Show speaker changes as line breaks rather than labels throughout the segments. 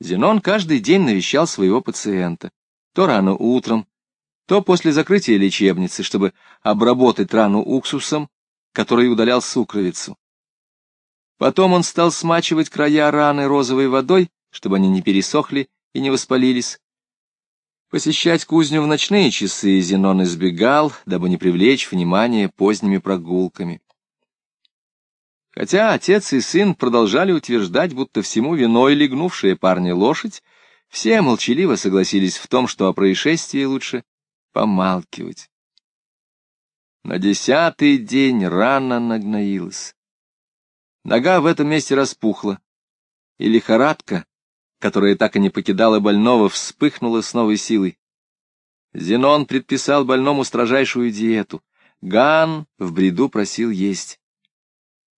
Зенон каждый день навещал своего пациента, то рано утром, то после закрытия лечебницы, чтобы обработать рану уксусом, который удалял сукровицу. Потом он стал смачивать края раны розовой водой, чтобы они не пересохли и не воспалились. Посещать кузню в ночные часы Зенон избегал, дабы не привлечь внимание поздними прогулками. Хотя отец и сын продолжали утверждать, будто всему виной легнувшая парня лошадь, все молчаливо согласились в том, что о происшествии лучше помалкивать. На десятый день рана нагноилась. Нога в этом месте распухла, и лихорадка, которая так и не покидала больного, вспыхнула с новой силой. Зенон предписал больному строжайшую диету. Ган в бреду просил есть.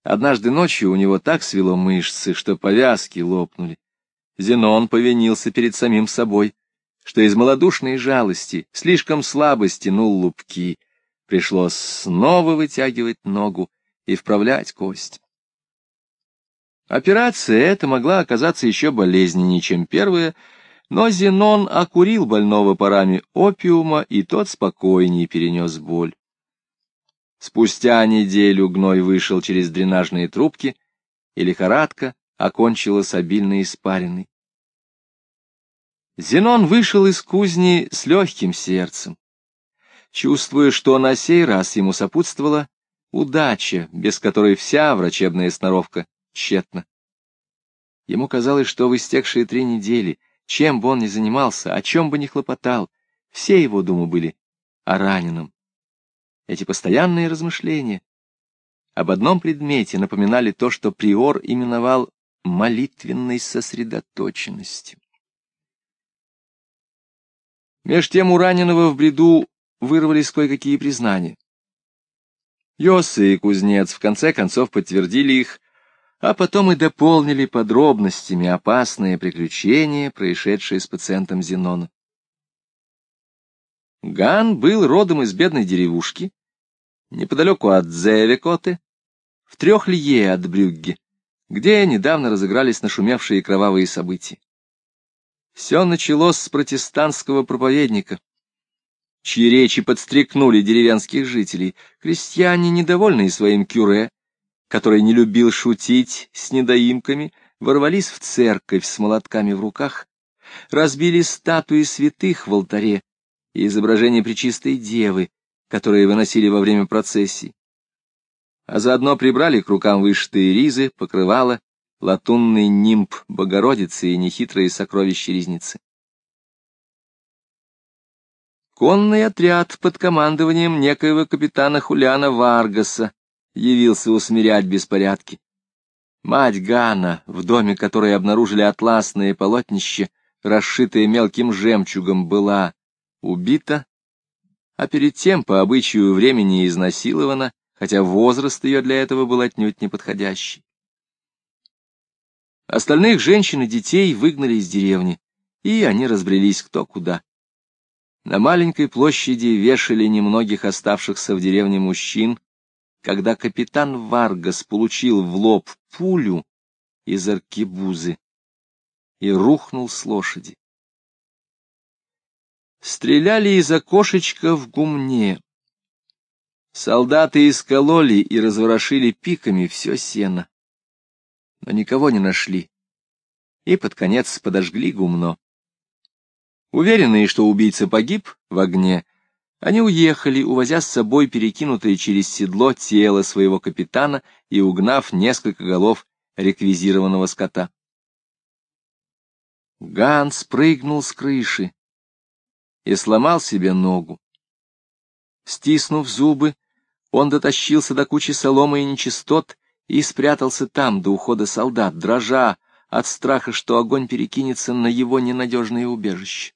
Однажды ночью у него так свело мышцы, что повязки лопнули. Зенон повинился перед самим собой, что из малодушной жалости слишком слабо стянул лупки. Пришлось снова вытягивать ногу и вправлять кость. Операция эта могла оказаться еще болезненнее, чем первая, но Зенон окурил больного парами опиума, и тот спокойнее перенес боль. Спустя неделю гной вышел через дренажные трубки, и лихорадка окончилась обильно испаренной. Зенон вышел из кузни с легким сердцем, чувствуя, что на сей раз ему сопутствовала удача, без которой вся врачебная сноровка тщетна. Ему казалось, что в истекшие три недели, чем бы он ни занимался, о чем бы ни хлопотал, все его думы были о раненом. Эти постоянные размышления об одном предмете напоминали то, что приор именовал молитвенной сосредоточенностью. Меж тем у раненого в бреду вырвались кое-какие признания. Йосы и кузнец в конце концов подтвердили их, а потом и дополнили подробностями опасные приключения, происшедшие с пациентом Зенона. Ган был родом из бедной деревушки, неподалеку от Зевекоты, в трех лье от Брюгге, где недавно разыгрались нашумевшие кровавые события. Все началось с протестантского проповедника, чьи речи подстрекнули деревенских жителей. Крестьяне, недовольные своим кюре, который не любил шутить с недоимками, ворвались в церковь с молотками в руках, разбили статуи святых в алтаре, и изображение Пречистой Девы, которые выносили во время процессий. А заодно прибрали к рукам вышитые ризы, покрывала, латунный нимб Богородицы и нехитрые сокровища резницы. Конный отряд под командованием некоего капитана Хулиана Варгаса явился усмирять беспорядки. Мать Гана, в доме которой обнаружили атласное полотнище, расшитое мелким жемчугом, была убита, а перед тем по обычаю времени изнасилована, хотя возраст ее для этого был отнюдь неподходящий. Остальных женщин и детей выгнали из деревни, и они разбрелись кто куда. На маленькой площади вешали немногих оставшихся в деревне мужчин, когда капитан Варгас получил в лоб пулю из аркебузы и рухнул с лошади. Стреляли из окошечка в гумне. Солдаты искололи и разворошили пиками все сено. Но никого не нашли. И под конец подожгли гумно. Уверенные, что убийца погиб в огне, они уехали, увозя с собой перекинутое через седло тело своего капитана и угнав несколько голов реквизированного скота. Ганс прыгнул с крыши и сломал себе ногу. Стиснув зубы, он дотащился до кучи соломы и нечистот и спрятался там до ухода солдат, дрожа от страха, что огонь перекинется на его ненадежное убежище.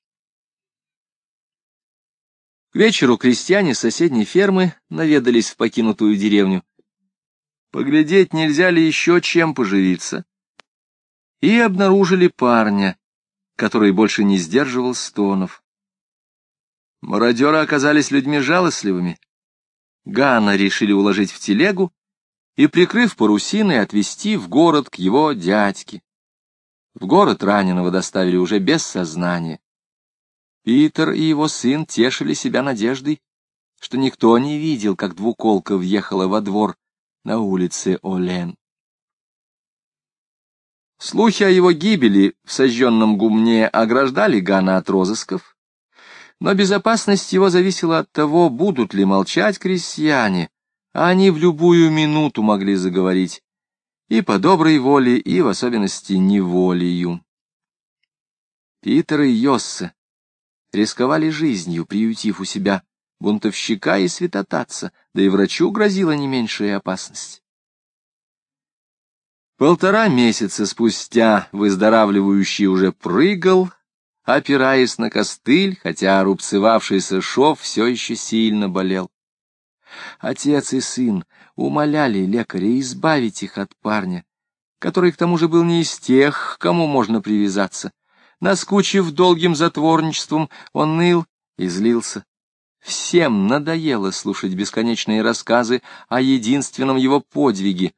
К вечеру крестьяне соседней фермы наведались в покинутую деревню. Поглядеть, нельзя ли еще чем поживиться. И обнаружили парня, который больше не сдерживал стонов. Мародеры оказались людьми жалостливыми. Гана решили уложить в телегу и, прикрыв парусиной, отвезти в город к его дядьке. В город раненого доставили уже без сознания. Питер и его сын тешили себя надеждой, что никто не видел, как двуколка въехала во двор на улице Олен. Слухи о его гибели в сожженном гумне ограждали Гана от розысков, но безопасность его зависела от того, будут ли молчать крестьяне, а они в любую минуту могли заговорить, и по доброй воле, и в особенности неволею. Питер и Йоссе рисковали жизнью, приютив у себя бунтовщика и святотатца, да и врачу грозила не меньшая опасность. Полтора месяца спустя выздоравливающий уже прыгал, опираясь на костыль, хотя рубцевавшийся шов все еще сильно болел. Отец и сын умоляли лекаря избавить их от парня, который к тому же был не из тех, кому можно привязаться. Наскучив долгим затворничеством, он ныл и злился. Всем надоело слушать бесконечные рассказы о единственном его подвиге,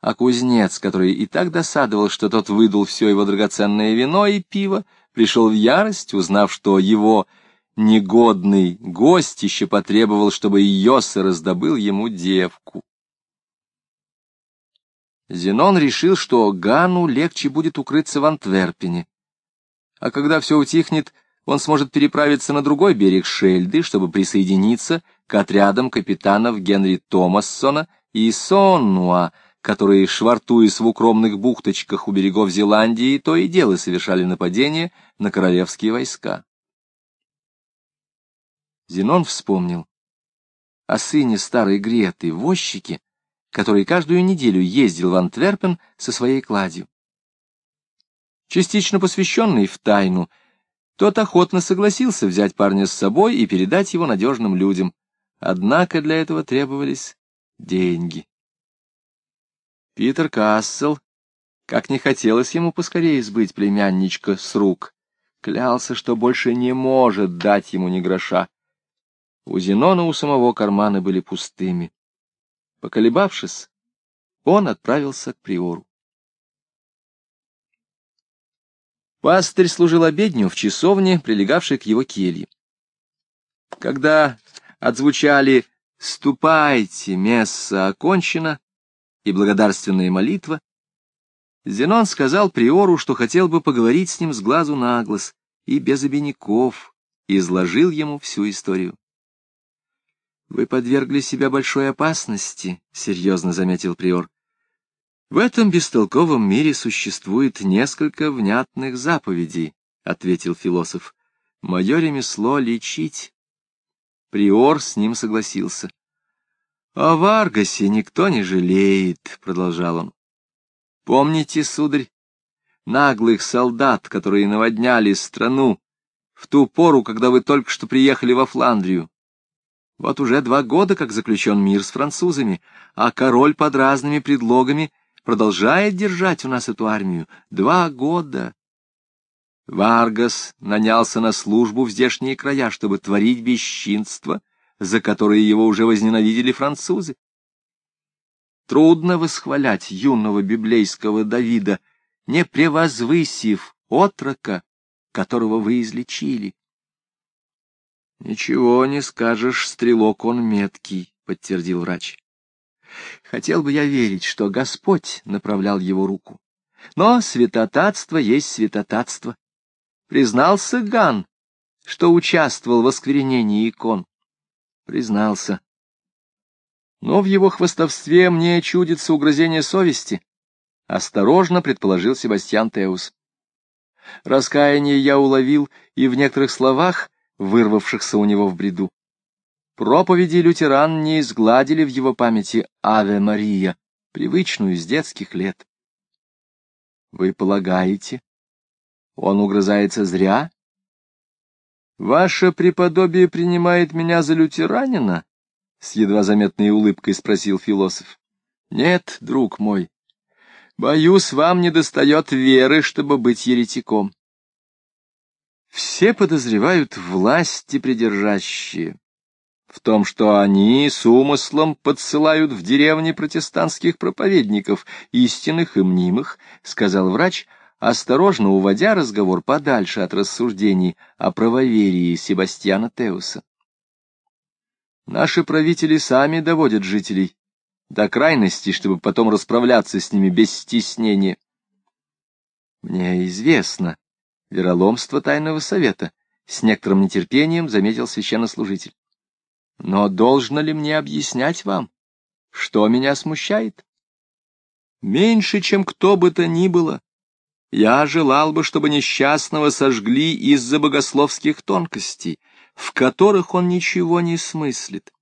а кузнец, который и так досадовал, что тот выдал все его драгоценное вино и пиво, пришел в ярость, узнав, что его негодный гость еще потребовал, чтобы Йоса раздобыл ему девку. Зенон решил, что Гану легче будет укрыться в Антверпене, а когда все утихнет, он сможет переправиться на другой берег Шельды, чтобы присоединиться к отрядам капитанов Генри Томассона и Соннуа, которые, швартуясь в укромных бухточках у берегов Зеландии, то и дело совершали нападения на королевские войска. Зенон вспомнил о сыне старой Греты, возчике, который каждую неделю ездил в Антверпен со своей кладью. Частично посвященный в тайну, тот охотно согласился взять парня с собой и передать его надежным людям. Однако для этого требовались деньги. Питер Кассел, как не хотелось ему поскорее сбыть племянничка с рук, клялся, что больше не может дать ему ни гроша. У Зенона у самого карманы были пустыми. Поколебавшись, он отправился к приору. Пастырь служил обедню в часовне, прилегавшей к его келье. Когда отзвучали «Ступайте, месса окончена» и благодарственная молитва, Зенон сказал приору, что хотел бы поговорить с ним с глазу на глаз, и без обиняков изложил ему всю историю. «Вы подвергли себя большой опасности», — серьезно заметил приор. В этом бестолковом мире существует несколько внятных заповедей, — ответил философ. Мое ремесло — лечить. Приор с ним согласился. — О Варгасе никто не жалеет, — продолжал он. — Помните, сударь, наглых солдат, которые наводняли страну в ту пору, когда вы только что приехали во Фландрию? Вот уже два года, как заключен мир с французами, а король под разными предлогами продолжает держать у нас эту армию. Два года. Варгас нанялся на службу в здешние края, чтобы творить бесчинство, за которое его уже возненавидели французы. Трудно восхвалять юного библейского Давида, не превозвысив отрока, которого вы излечили. — Ничего не скажешь, стрелок он меткий, — подтвердил врач. Хотел бы я верить, что Господь направлял его руку. Но святотатство есть святотатство. Признался Ган, что участвовал в осквернении икон. Признался. Но в его хвостовстве мне чудится угрызение совести. Осторожно предположил Себастьян Теус. Раскаяние я уловил и в некоторых словах, вырвавшихся у него в бреду. Проповеди лютеран не изгладили в его памяти «Аве Мария», привычную с детских лет. Вы полагаете, он угрызается зря? Ваше преподобие принимает меня за лютеранина? С едва заметной улыбкой спросил философ. Нет, друг мой, боюсь, вам недостает веры, чтобы быть еретиком. Все подозревают власти придержащие в том, что они с умыслом подсылают в деревни протестантских проповедников, истинных и мнимых, — сказал врач, осторожно уводя разговор подальше от рассуждений о правоверии Себастьяна Теуса. Наши правители сами доводят жителей до крайности, чтобы потом расправляться с ними без стеснения. Мне известно вероломство тайного совета, с некоторым нетерпением заметил священнослужитель. Но должно ли мне объяснять вам, что меня смущает? Меньше, чем кто бы то ни было, я желал бы, чтобы несчастного сожгли из-за богословских тонкостей, в которых он ничего не смыслит.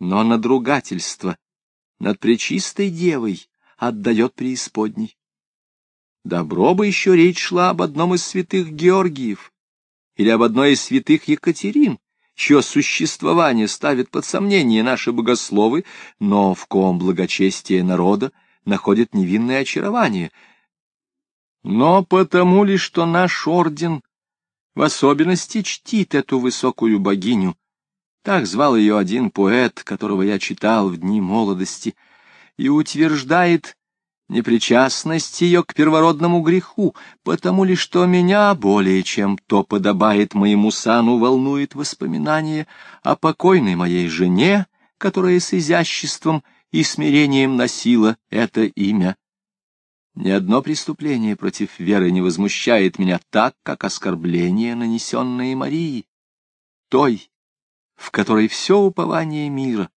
Но надругательство над пречистой девой отдает преисподней. Добро бы еще речь шла об одном из святых Георгиев или об одной из святых Екатерин, чье существование ставит под сомнение наши богословы, но в ком благочестие народа находит невинное очарование. Но потому ли, что наш орден в особенности чтит эту высокую богиню, так звал ее один поэт, которого я читал в дни молодости, и утверждает непричастность ее к первородному греху, потому ли что меня более чем то подобает моему сану волнует воспоминание о покойной моей жене, которая с изяществом и смирением носила это имя. Ни одно преступление против веры не возмущает меня так, как оскорбление, нанесенное Марии, той, в которой все упование мира,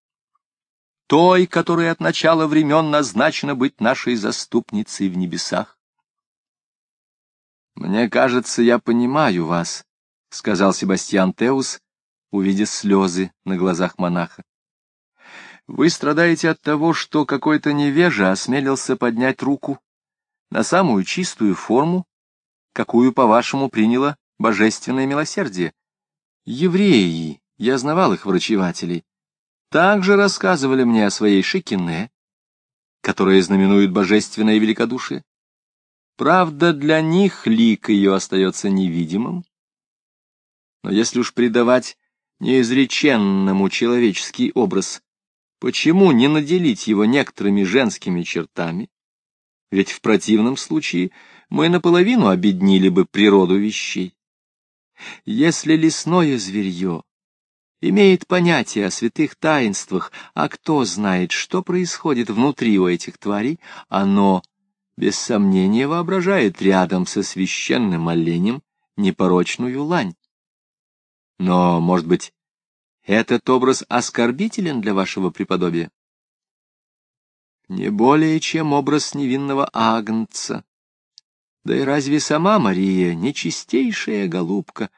той, которая от начала времен назначена быть нашей заступницей в небесах. «Мне кажется, я понимаю вас», — сказал Себастьян Теус, увидя слезы на глазах монаха. «Вы страдаете от того, что какой-то невежа осмелился поднять руку на самую чистую форму, какую, по-вашему, приняло божественное милосердие. Евреи, я знавал их врачевателей, также рассказывали мне о своей Шикине, которая знаменует божественное великодушие. Правда, для них лик ее остается невидимым. Но если уж придавать неизреченному человеческий образ, почему не наделить его некоторыми женскими чертами? Ведь в противном случае мы наполовину обеднили бы природу вещей. Если лесное зверье имеет понятие о святых таинствах, а кто знает, что происходит внутри у этих тварей, оно, без сомнения, воображает рядом со священным оленем непорочную лань. Но, может быть, этот образ оскорбителен для вашего преподобия? Не более, чем образ невинного агнца. Да и разве сама Мария не чистейшая голубка?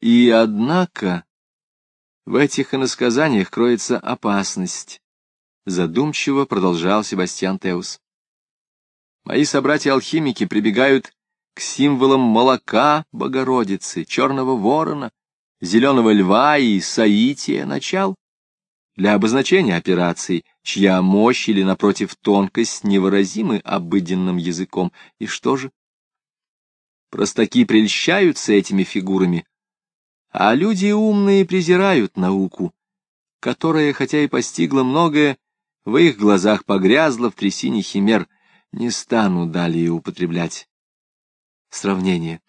И, однако, в этих иносказаниях кроется опасность. Задумчиво продолжал Себастьян Теус. Мои собратья-алхимики прибегают к символам молока Богородицы, черного ворона, зеленого льва и соития начал для обозначения операций, чья мощь или, напротив, тонкость невыразимы обыденным языком. И что же? Простаки прельщаются этими фигурами, а люди умные презирают науку, которая, хотя и постигла многое, в их глазах погрязла в трясине химер, не стану далее употреблять. Сравнение.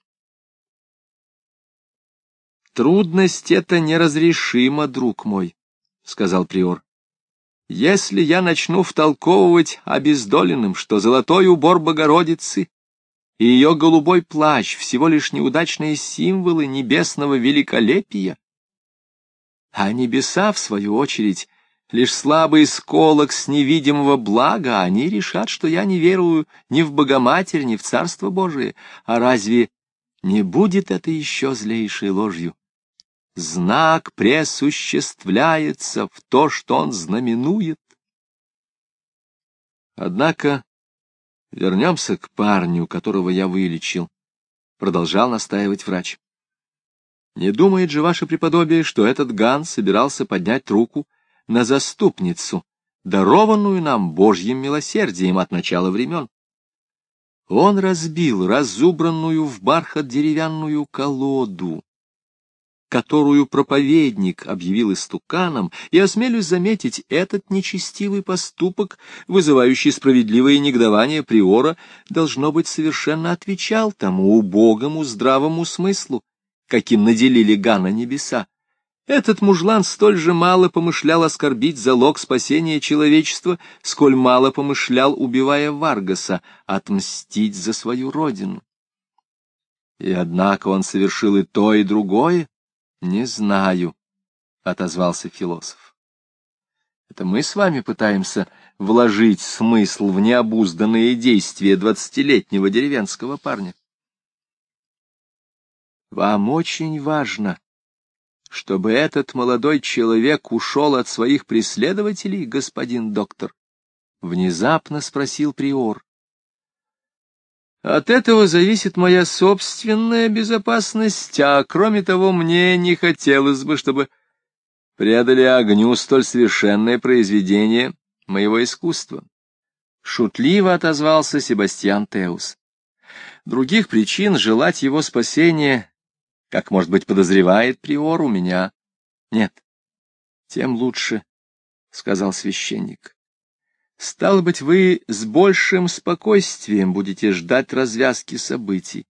«Трудность эта неразрешима, друг мой», — сказал приор. «Если я начну втолковывать обездоленным, что золотой убор Богородицы и ее голубой плащ — всего лишь неудачные символы небесного великолепия. А небеса, в свою очередь, лишь слабый сколок с невидимого блага, они решат, что я не верую ни в Богоматерь, ни в Царство Божие. А разве не будет это еще злейшей ложью? Знак пресуществляется в то, что он знаменует. Однако Вернемся к парню, которого я вылечил, — продолжал настаивать врач. Не думает же ваше преподобие, что этот Ган собирался поднять руку на заступницу, дарованную нам Божьим милосердием от начала времен? Он разбил разубранную в бархат деревянную колоду, которую проповедник объявил истуканом, и осмелюсь заметить, этот нечестивый поступок, вызывающий справедливое негодование приора, должно быть, совершенно отвечал тому убогому здравому смыслу, каким наделили Гана небеса. Этот мужлан столь же мало помышлял оскорбить залог спасения человечества, сколь мало помышлял, убивая Варгаса, отмстить за свою родину. И однако он совершил и то, и другое, не знаю, — отозвался философ. Это мы с вами пытаемся вложить смысл в необузданные действия двадцатилетнего деревенского парня. Вам очень важно, чтобы этот молодой человек ушел от своих преследователей, господин доктор? Внезапно спросил приор. От этого зависит моя собственная безопасность, а кроме того, мне не хотелось бы, чтобы предали огню столь совершенное произведение моего искусства. Шутливо отозвался Себастьян Теус. Других причин желать его спасения, как, может быть, подозревает приор, у меня нет. Тем лучше, — сказал священник. Стало быть, вы с большим спокойствием будете ждать развязки событий.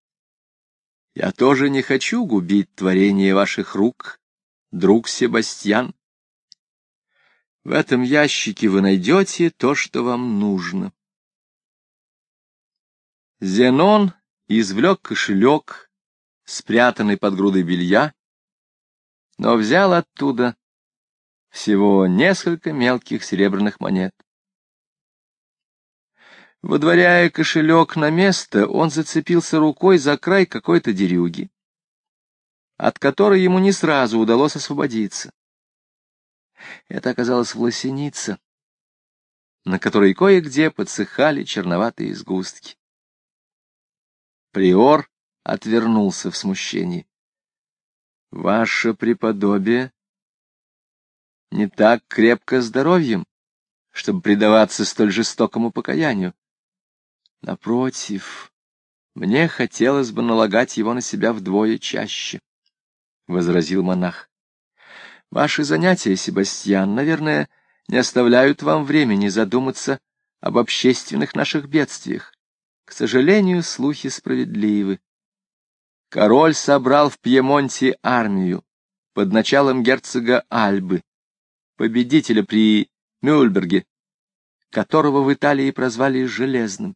Я тоже не хочу губить творение ваших рук, друг Себастьян. В этом ящике вы найдете то, что вам нужно. Зенон извлек кошелек, спрятанный под грудой белья, но взял оттуда всего несколько мелких серебряных монет. Водворяя кошелек на место, он зацепился рукой за край какой-то дерюги, от которой ему не сразу удалось освободиться. Это оказалась власеница, на которой кое-где подсыхали черноватые сгустки. Приор отвернулся в смущении. — Ваше преподобие не так крепко здоровьем, чтобы предаваться столь жестокому покаянию. Напротив, мне хотелось бы налагать его на себя вдвое чаще, — возразил монах. Ваши занятия, Себастьян, наверное, не оставляют вам времени задуматься об общественных наших бедствиях. К сожалению, слухи справедливы. Король собрал в Пьемонте армию под началом герцога Альбы, победителя при Мюльберге, которого в Италии прозвали Железным.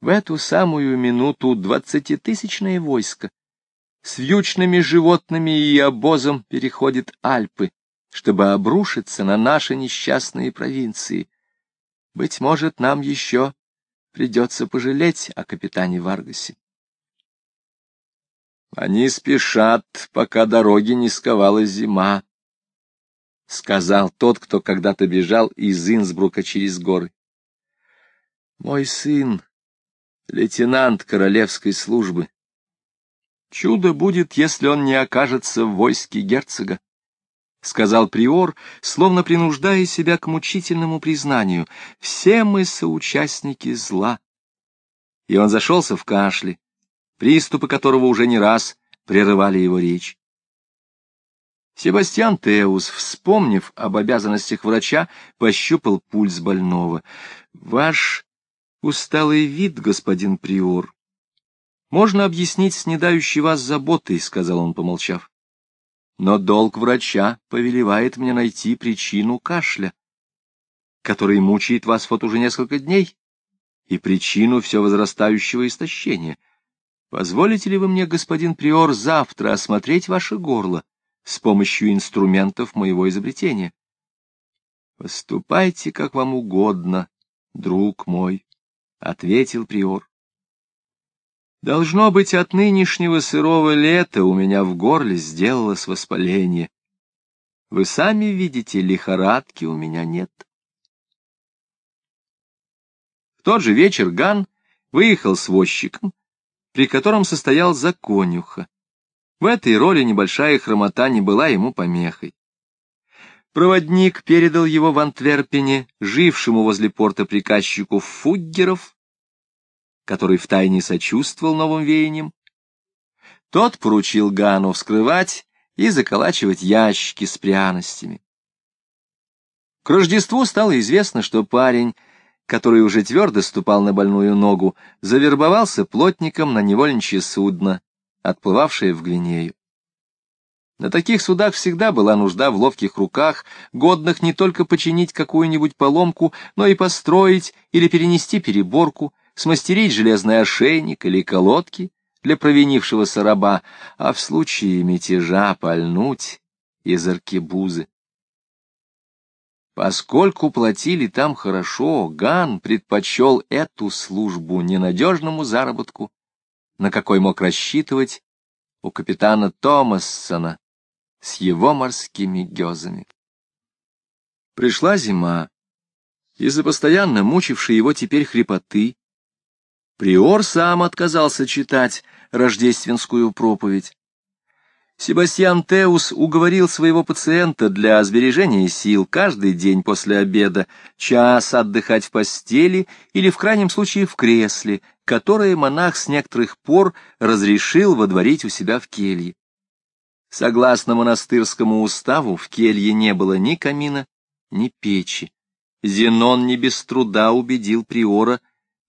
В эту самую минуту двадцатитысячное войско с вьючными животными и обозом переходит Альпы, чтобы обрушиться на наши несчастные провинции. Быть может, нам еще придется пожалеть о капитане Варгасе. Они спешат, пока дороги не сковала зима, — сказал тот, кто когда-то бежал из Инсбрука через горы. Мой сын лейтенант королевской службы. Чудо будет, если он не окажется в войске герцога, — сказал приор, словно принуждая себя к мучительному признанию. Все мы соучастники зла. И он зашелся в кашле, приступы которого уже не раз прерывали его речь. Себастьян Теус, вспомнив об обязанностях врача, пощупал пульс больного. — Ваш усталый вид, господин Приор. Можно объяснить снедающей вас заботой, — сказал он, помолчав. Но долг врача повелевает мне найти причину кашля, который мучает вас вот уже несколько дней, и причину все возрастающего истощения. Позволите ли вы мне, господин Приор, завтра осмотреть ваше горло с помощью инструментов моего изобретения? Поступайте, как вам угодно, друг мой. — ответил приор. Должно быть, от нынешнего сырого лета у меня в горле сделалось воспаление. Вы сами видите, лихорадки у меня нет. В тот же вечер Ган выехал с возчиком, при котором состоял за конюха. В этой роли небольшая хромота не была ему помехой. Проводник передал его в Антверпене, жившему возле порта приказчику Фуггеров, который втайне сочувствовал новым веяниям. Тот поручил Гану вскрывать и заколачивать ящики с пряностями. К Рождеству стало известно, что парень, который уже твердо ступал на больную ногу, завербовался плотником на невольничье судно, отплывавшее в Гвинею. На таких судах всегда была нужда в ловких руках, годных не только починить какую-нибудь поломку, но и построить или перенести переборку, смастерить железный ошейник или колодки для провинившегося раба, а в случае мятежа пальнуть из аркебузы. Поскольку платили там хорошо, Ган предпочел эту службу ненадежному заработку, на какой мог рассчитывать у капитана Томассона, с его морскими гёзами. Пришла зима. Из-за постоянно мучившей его теперь хрипоты, приор сам отказался читать рождественскую проповедь. Себастьян Теус уговорил своего пациента для сбережения сил каждый день после обеда час отдыхать в постели или в крайнем случае в кресле, которое монах с некоторых пор разрешил водворить у себя в келье. Согласно монастырскому уставу, в келье не было ни камина, ни печи. Зенон не без труда убедил приора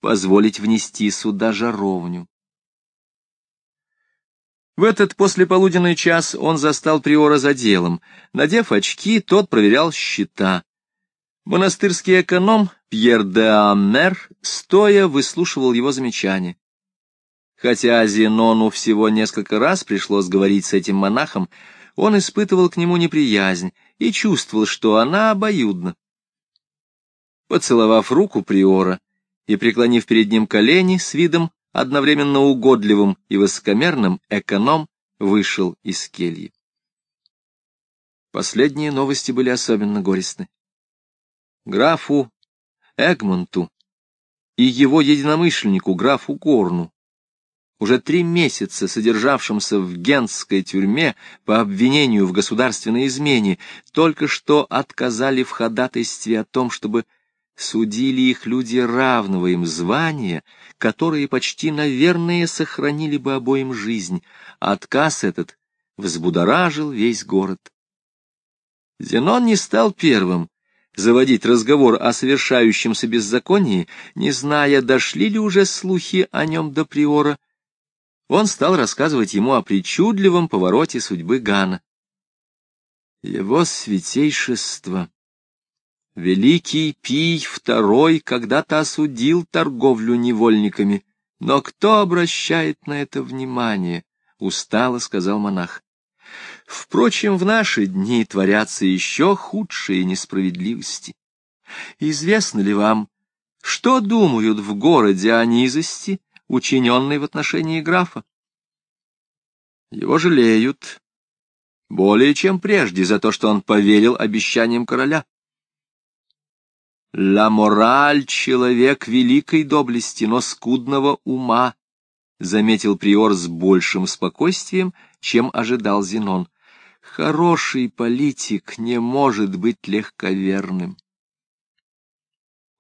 позволить внести сюда жаровню. В этот послеполуденный час он застал приора за делом. Надев очки, тот проверял счета. Монастырский эконом Пьер де Аммер стоя выслушивал его замечания. Хотя Зенону всего несколько раз пришлось говорить с этим монахом, он испытывал к нему неприязнь и чувствовал, что она обоюдна. Поцеловав руку приора и преклонив перед ним колени с видом одновременно угодливым и высокомерным, эконом вышел из кельи. Последние новости были особенно горестны. Графу Эгмонту и его единомышленнику, графу Горну, уже три месяца содержавшимся в генской тюрьме по обвинению в государственной измене, только что отказали в ходатайстве о том, чтобы судили их люди равного им звания, которые почти, наверное, сохранили бы обоим жизнь. Отказ этот взбудоражил весь город. Зенон не стал первым заводить разговор о совершающемся беззаконии, не зная, дошли ли уже слухи о нем до приора, он стал рассказывать ему о причудливом повороте судьбы Гана. Его святейшество, великий Пий II, когда-то осудил торговлю невольниками, но кто обращает на это внимание? — устало сказал монах. Впрочем, в наши дни творятся еще худшие несправедливости. Известно ли вам, что думают в городе о низости, учиненной в отношении графа. Его жалеют более чем прежде за то, что он поверил обещаниям короля. Ла мораль — человек великой доблести, но скудного ума, — заметил приор с большим спокойствием, чем ожидал Зенон. Хороший политик не может быть легковерным.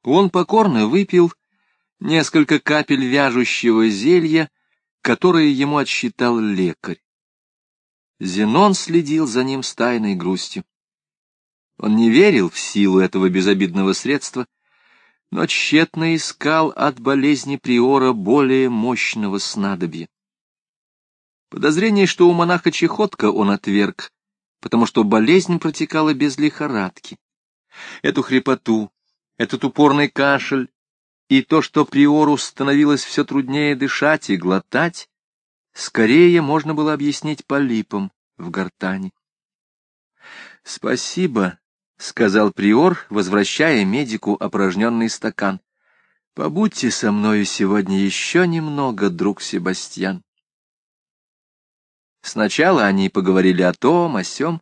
Он покорно выпил несколько капель вяжущего зелья, которое ему отсчитал лекарь. Зенон следил за ним с тайной грустью. Он не верил в силу этого безобидного средства, но тщетно искал от болезни приора более мощного снадобья. Подозрение, что у монаха чехотка, он отверг, потому что болезнь протекала без лихорадки. Эту хрипоту, этот упорный кашель и то, что приору становилось все труднее дышать и глотать, скорее можно было объяснить полипом в гортани. — Спасибо, — сказал приор, возвращая медику опорожненный стакан. — Побудьте со мною сегодня еще немного, друг Себастьян. Сначала они поговорили о том, о сём,